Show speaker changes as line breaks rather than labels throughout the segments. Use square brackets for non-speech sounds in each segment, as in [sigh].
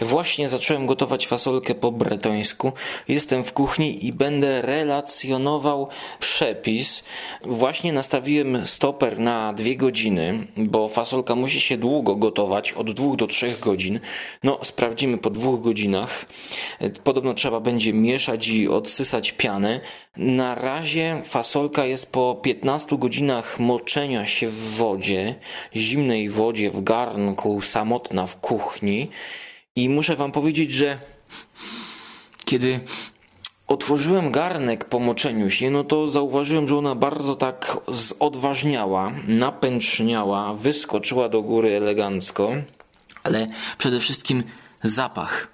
Właśnie zacząłem gotować fasolkę po bretońsku. Jestem w kuchni i będę relacjonował przepis. Właśnie nastawiłem stoper na dwie godziny, bo fasolka musi się długo gotować, od dwóch do trzech godzin. No, sprawdzimy po dwóch godzinach. Podobno trzeba będzie mieszać i odsysać pianę. Na razie fasolka jest po 15 godzinach moczenia się w wodzie, zimnej wodzie, w garnku, samotna w kuchni. I muszę wam powiedzieć, że kiedy otworzyłem garnek po moczeniu się, no to zauważyłem, że ona bardzo tak odważniała, napęczniała, wyskoczyła do góry elegancko, ale przede wszystkim zapach.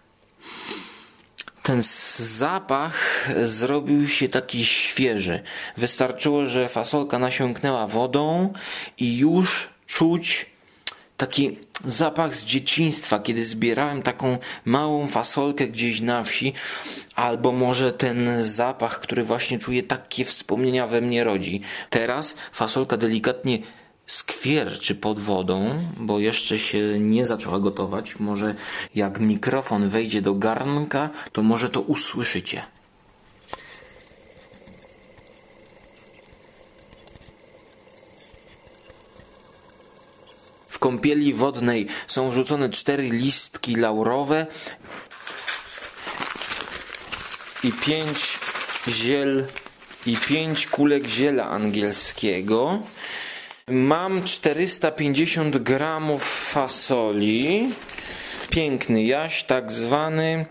Ten zapach zrobił się taki świeży. Wystarczyło, że fasolka nasiąknęła wodą i już czuć taki zapach z dzieciństwa, kiedy zbierałem taką małą fasolkę gdzieś na wsi, albo może ten zapach, który właśnie czuję takie wspomnienia we mnie rodzi. Teraz fasolka delikatnie skwierczy pod wodą, bo jeszcze się nie zaczęła gotować. Może jak mikrofon wejdzie do garnka, to może to usłyszycie. Kąpieli wodnej są wrzucone cztery listki laurowe i pięć ziel i pięć kulek ziela angielskiego. Mam 450 gramów fasoli. Piękny jaś, tak zwany.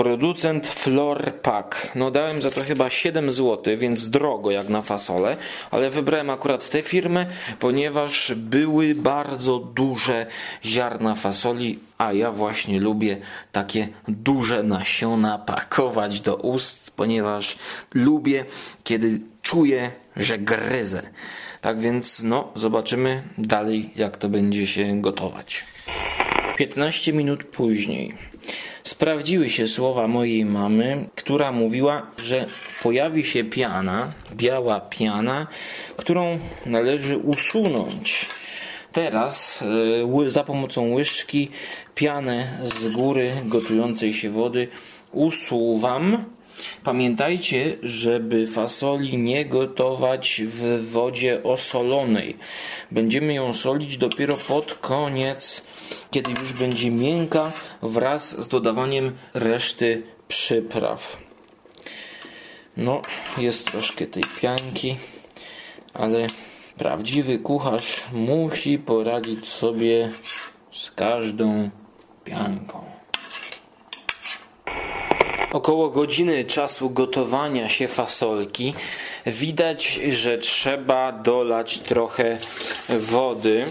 Producent Flor Pack. No dałem za to chyba 7 zł, więc drogo jak na fasolę, ale wybrałem akurat tę firmę, ponieważ były bardzo duże ziarna fasoli, a ja właśnie lubię takie duże nasiona pakować do ust, ponieważ lubię, kiedy czuję, że gryzę. Tak więc no, zobaczymy dalej jak to będzie się gotować. 15 minut później sprawdziły się słowa mojej mamy, która mówiła, że pojawi się piana, biała piana, którą należy usunąć. Teraz e, za pomocą łyżki pianę z góry gotującej się wody usuwam. Pamiętajcie, żeby fasoli nie gotować w wodzie osolonej. Będziemy ją solić dopiero pod koniec kiedy już będzie miękka wraz z dodawaniem reszty przypraw. No, jest troszkę tej pianki, ale prawdziwy kucharz musi poradzić sobie z każdą pianką. Około godziny czasu gotowania się fasolki widać, że trzeba dolać trochę wody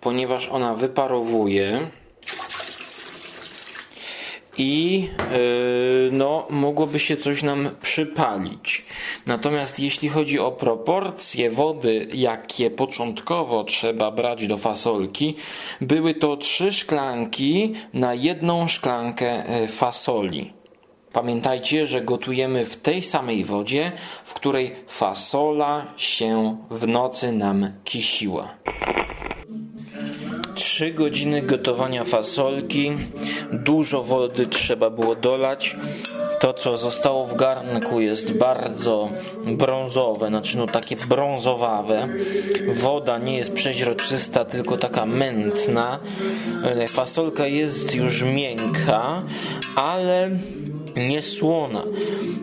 ponieważ ona wyparowuje i yy, no, mogłoby się coś nam przypalić. Natomiast jeśli chodzi o proporcje wody, jakie początkowo trzeba brać do fasolki, były to trzy szklanki na jedną szklankę e, fasoli. Pamiętajcie, że gotujemy w tej samej wodzie, w której fasola się w nocy nam kisiła. 3 godziny gotowania fasolki. Dużo wody trzeba było dolać. To, co zostało w garnku, jest bardzo brązowe, znaczy no takie brązowawe. Woda nie jest przeźroczysta, tylko taka mętna. Fasolka jest już miękka, ale nie słona.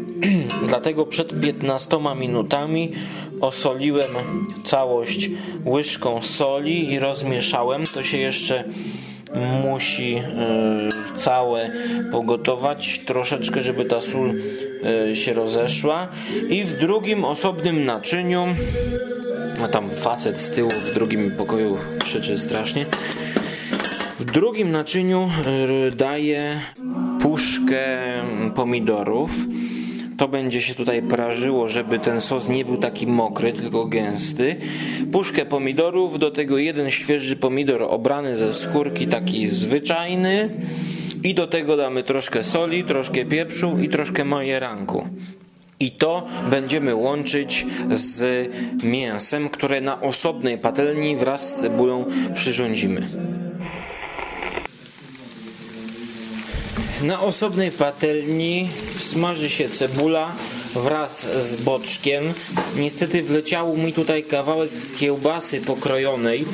[clears throat] Dlatego przed 15 minutami osoliłem całość łyżką soli i rozmieszałem. To się jeszcze musi y, całe pogotować troszeczkę, żeby ta sól y, się rozeszła. I w drugim osobnym naczyniu, a tam facet z tyłu w drugim pokoju krzyczy strasznie. W drugim naczyniu y, daję puszkę pomidorów to będzie się tutaj prażyło, żeby ten sos nie był taki mokry, tylko gęsty. Puszkę pomidorów, do tego jeden świeży pomidor obrany ze skórki, taki zwyczajny. I do tego damy troszkę soli, troszkę pieprzu i troszkę majeranku. I to będziemy łączyć z mięsem, które na osobnej patelni wraz z cebulą przyrządzimy. Na osobnej patelni smaży się cebula wraz z boczkiem. Niestety wleciało mi tutaj kawałek kiełbasy pokrojonej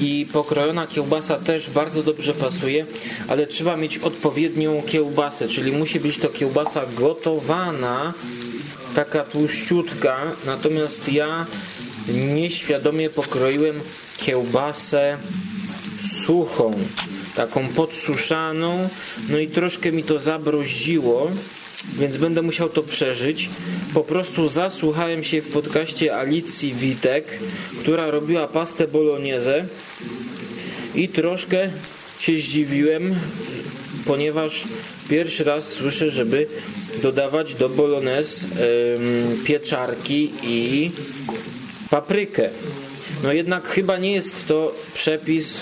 i pokrojona kiełbasa też bardzo dobrze pasuje, ale trzeba mieć odpowiednią kiełbasę, czyli musi być to kiełbasa gotowana, taka tłuściutka, natomiast ja nieświadomie pokroiłem kiełbasę suchą, taką podsuszaną, no i troszkę mi to zabroździło, więc będę musiał to przeżyć. Po prostu zasłuchałem się w podcaście Alicji Witek, która robiła pastę bolognese i troszkę się zdziwiłem, ponieważ pierwszy raz słyszę, żeby dodawać do bolognese pieczarki i paprykę. No jednak chyba nie jest to przepis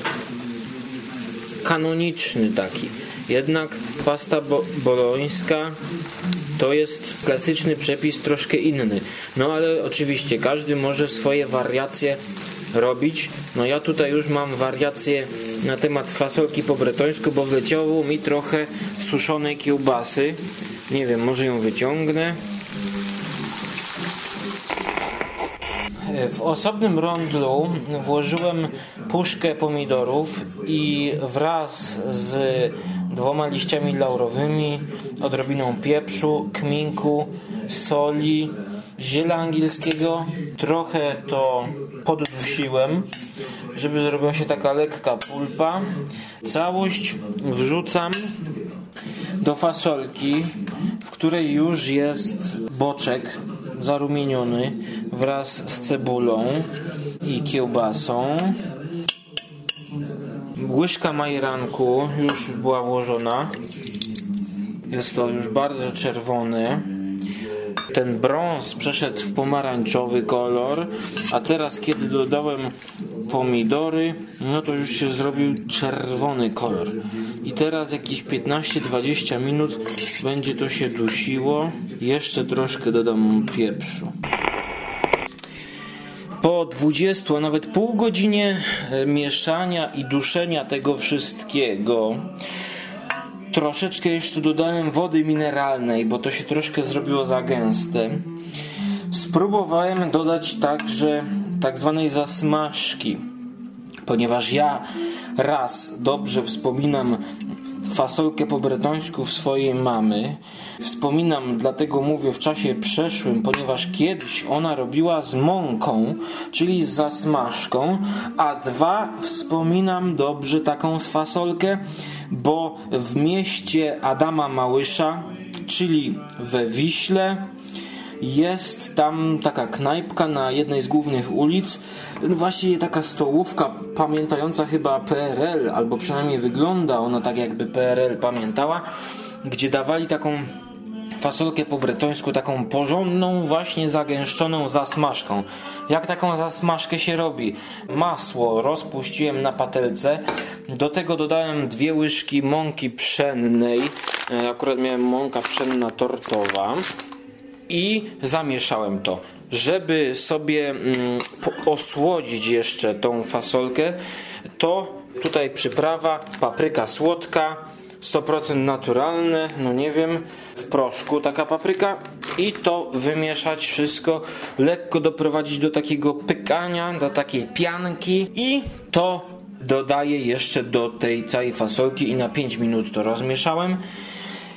kanoniczny taki. Jednak pasta bo bolońska to jest klasyczny przepis troszkę inny. No ale oczywiście każdy może swoje wariacje robić. No ja tutaj już mam wariacje na temat fasolki po bretońsku, bo wleciało mi trochę suszonej kiełbasy. Nie wiem, może ją wyciągnę. W osobnym rondlu włożyłem puszkę pomidorów i wraz z dwoma liściami laurowymi, odrobiną pieprzu, kminku, soli, ziela angielskiego. Trochę to poddusiłem, żeby zrobiła się taka lekka pulpa. Całość wrzucam do fasolki, w której już jest boczek zarumieniony wraz z cebulą i kiełbasą. Łyżka majeranku już była włożona. Jest to już bardzo czerwony. Ten brąz przeszedł w pomarańczowy kolor, a teraz kiedy dodałem pomidory, no to już się zrobił czerwony kolor. I teraz jakieś 15-20 minut będzie to się dusiło. Jeszcze troszkę dodam pieprzu. Po 20, a nawet pół godzinie e, mieszania i duszenia tego wszystkiego, troszeczkę jeszcze dodałem wody mineralnej, bo to się troszkę zrobiło za gęste. Spróbowałem dodać także tak zwanej zasmażki, ponieważ ja raz dobrze wspominam fasolkę po bretońsku w swojej mamy. Wspominam, dlatego mówię w czasie przeszłym, ponieważ kiedyś ona robiła z mąką, czyli z zasmażką, a dwa wspominam dobrze taką fasolkę, bo w mieście Adama Małysza, czyli we Wiśle, jest tam taka knajpka na jednej z głównych ulic, właśnie taka stołówka pamiętająca chyba PRL, albo przynajmniej wygląda ona tak jakby PRL pamiętała, gdzie dawali taką fasolkę po bretońsku, taką porządną, właśnie zagęszczoną zasmażką. Jak taką zasmażkę się robi? Masło rozpuściłem na patelce, do tego dodałem dwie łyżki mąki pszennej, e, akurat miałem mąka pszenna tortowa i zamieszałem to. Żeby sobie mm, osłodzić jeszcze tą fasolkę, to tutaj przyprawa, papryka słodka, 100% naturalne, no nie wiem, w proszku taka papryka. I to wymieszać wszystko, lekko doprowadzić do takiego pykania, do takiej pianki. I to dodaję jeszcze do tej całej fasolki i na 5 minut to rozmieszałem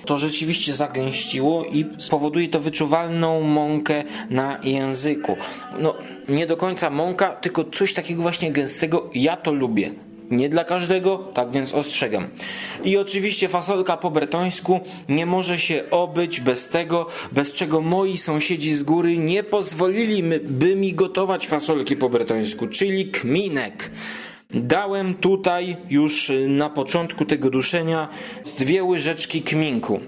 to rzeczywiście zagęściło i spowoduje to wyczuwalną mąkę na języku. No, nie do końca mąka, tylko coś takiego właśnie gęstego. Ja to lubię. Nie dla każdego, tak więc ostrzegam. I oczywiście fasolka po bretońsku nie może się obyć bez tego, bez czego moi sąsiedzi z góry nie pozwolili by mi gotować fasolki po bretońsku, czyli kminek. Dałem tutaj już na początku tego duszenia dwie łyżeczki kminku.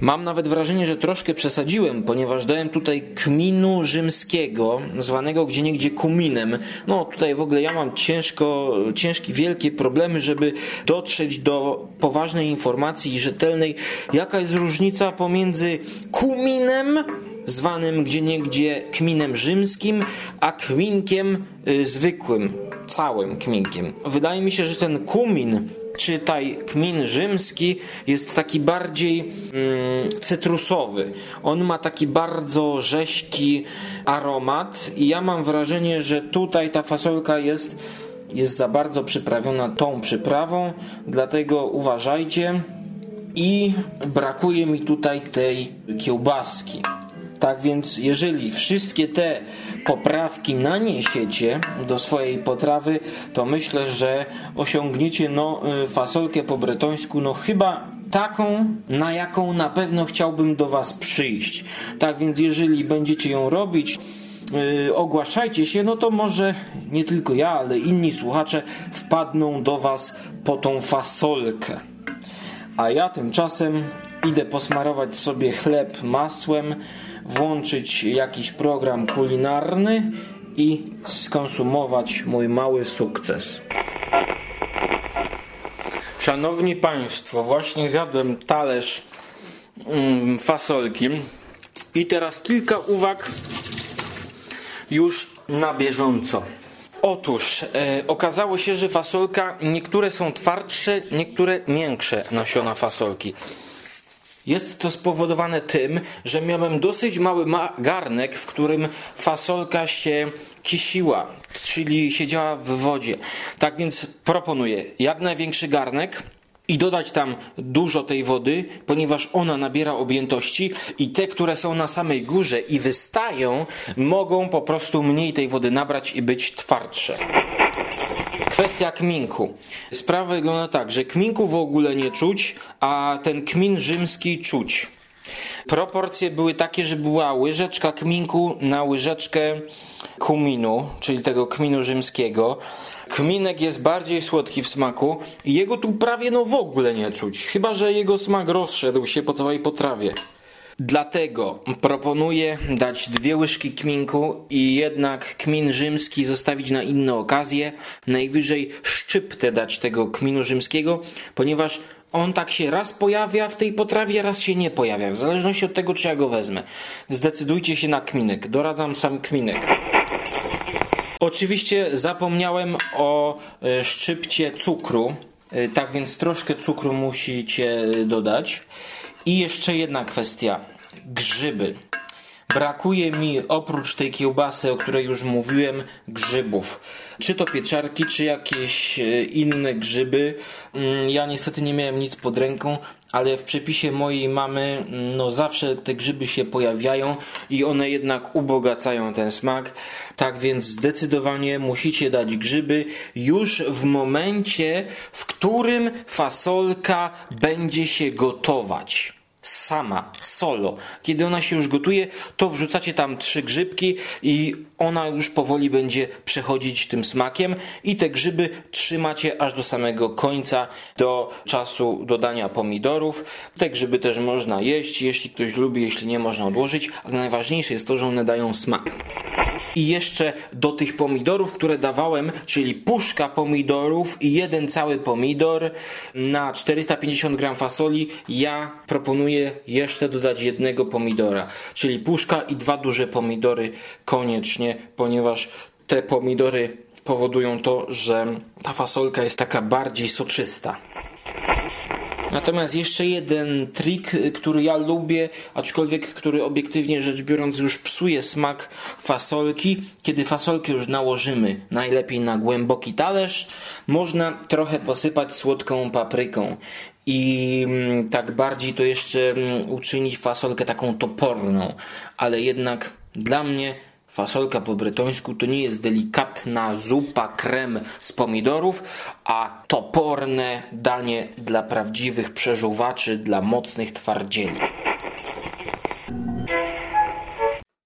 Mam nawet wrażenie, że troszkę przesadziłem, ponieważ dałem tutaj kminu rzymskiego, zwanego gdzieniegdzie kuminem. No tutaj w ogóle ja mam ciężko, ciężkie, wielkie problemy, żeby dotrzeć do poważnej informacji i rzetelnej, jaka jest różnica pomiędzy kuminem zwanym gdzieniegdzie kminem rzymskim, a kminkiem y, zwykłym, całym kminkiem. Wydaje mi się, że ten kumin, czytaj kmin rzymski, jest taki bardziej mm, cytrusowy. On ma taki bardzo rześki aromat i ja mam wrażenie, że tutaj ta fasolka jest jest za bardzo przyprawiona tą przyprawą, dlatego uważajcie i brakuje mi tutaj tej kiełbaski. Tak więc, jeżeli wszystkie te poprawki naniesiecie do swojej potrawy, to myślę, że osiągniecie no, y, fasolkę po bretońsku, no chyba taką, na jaką na pewno chciałbym do Was przyjść. Tak więc, jeżeli będziecie ją robić, yy, ogłaszajcie się, no to może nie tylko ja, ale inni słuchacze wpadną do Was po tą fasolkę. A ja tymczasem idę posmarować sobie chleb masłem, włączyć jakiś program kulinarny i skonsumować mój mały sukces. Szanowni Państwo, właśnie zjadłem talerz mm, fasolki i teraz kilka uwag już na bieżąco. Otóż e, okazało się, że fasolka niektóre są twardsze, niektóre miększe nasiona fasolki. Jest to spowodowane tym, że miałem dosyć mały ma garnek, w którym fasolka się kisiła, czyli siedziała w wodzie. Tak więc proponuję jak największy garnek i dodać tam dużo tej wody, ponieważ ona nabiera objętości i te, które są na samej górze i wystają, mogą po prostu mniej tej wody nabrać i być twardsze. Kwestia kminku. Sprawa wygląda tak, że kminku w ogóle nie czuć, a ten kmin rzymski czuć. Proporcje były takie, że była łyżeczka kminku na łyżeczkę kuminu, czyli tego kminu rzymskiego. Kminek jest bardziej słodki w smaku i jego tu prawie no w ogóle nie czuć, chyba że jego smak rozszedł się po całej potrawie. Dlatego proponuję dać dwie łyżki kminku i jednak kmin rzymski zostawić na inne okazje. Najwyżej szczyptę dać tego kminu rzymskiego, ponieważ on tak się raz pojawia w tej potrawie, raz się nie pojawia, w zależności od tego, czy ja go wezmę. Zdecydujcie się na kminek. Doradzam sam kminek. Oczywiście zapomniałem o e, szczypcie cukru, e, tak więc troszkę cukru musicie dodać. I jeszcze jedna kwestia. Grzyby. Brakuje mi oprócz tej kiełbasy, o której już mówiłem, grzybów. Czy to pieczarki, czy jakieś e, inne grzyby. Mm, ja niestety nie miałem nic pod ręką, ale w przepisie mojej mamy mm, no zawsze te grzyby się pojawiają i one jednak ubogacają ten smak. Tak więc zdecydowanie musicie dać grzyby już w momencie, w którym fasolka będzie się gotować sama, solo. Kiedy ona się już gotuje, to wrzucacie tam trzy grzybki i ona już powoli będzie przechodzić tym smakiem i te grzyby trzymacie aż do samego końca, do czasu dodania pomidorów. Te grzyby też można jeść, jeśli ktoś lubi, jeśli nie, można odłożyć, ale najważniejsze jest to, że one dają smak. I jeszcze do tych pomidorów, które dawałem, czyli puszka pomidorów i jeden cały pomidor na 450 gram fasoli, ja proponuję jeszcze dodać jednego pomidora, czyli puszka i dwa duże pomidory koniecznie, ponieważ te pomidory powodują to, że ta fasolka jest taka bardziej soczysta. Natomiast jeszcze jeden trik, który ja lubię, aczkolwiek który obiektywnie rzecz biorąc już psuje smak fasolki. Kiedy fasolkę już nałożymy, najlepiej na głęboki talerz, można trochę posypać słodką papryką i mm, tak bardziej to jeszcze mm, uczynić fasolkę taką toporną, ale jednak dla mnie Fasolka po bretońsku to nie jest delikatna zupa krem z pomidorów, a toporne danie dla prawdziwych przeżuwaczy, dla mocnych twardzieli.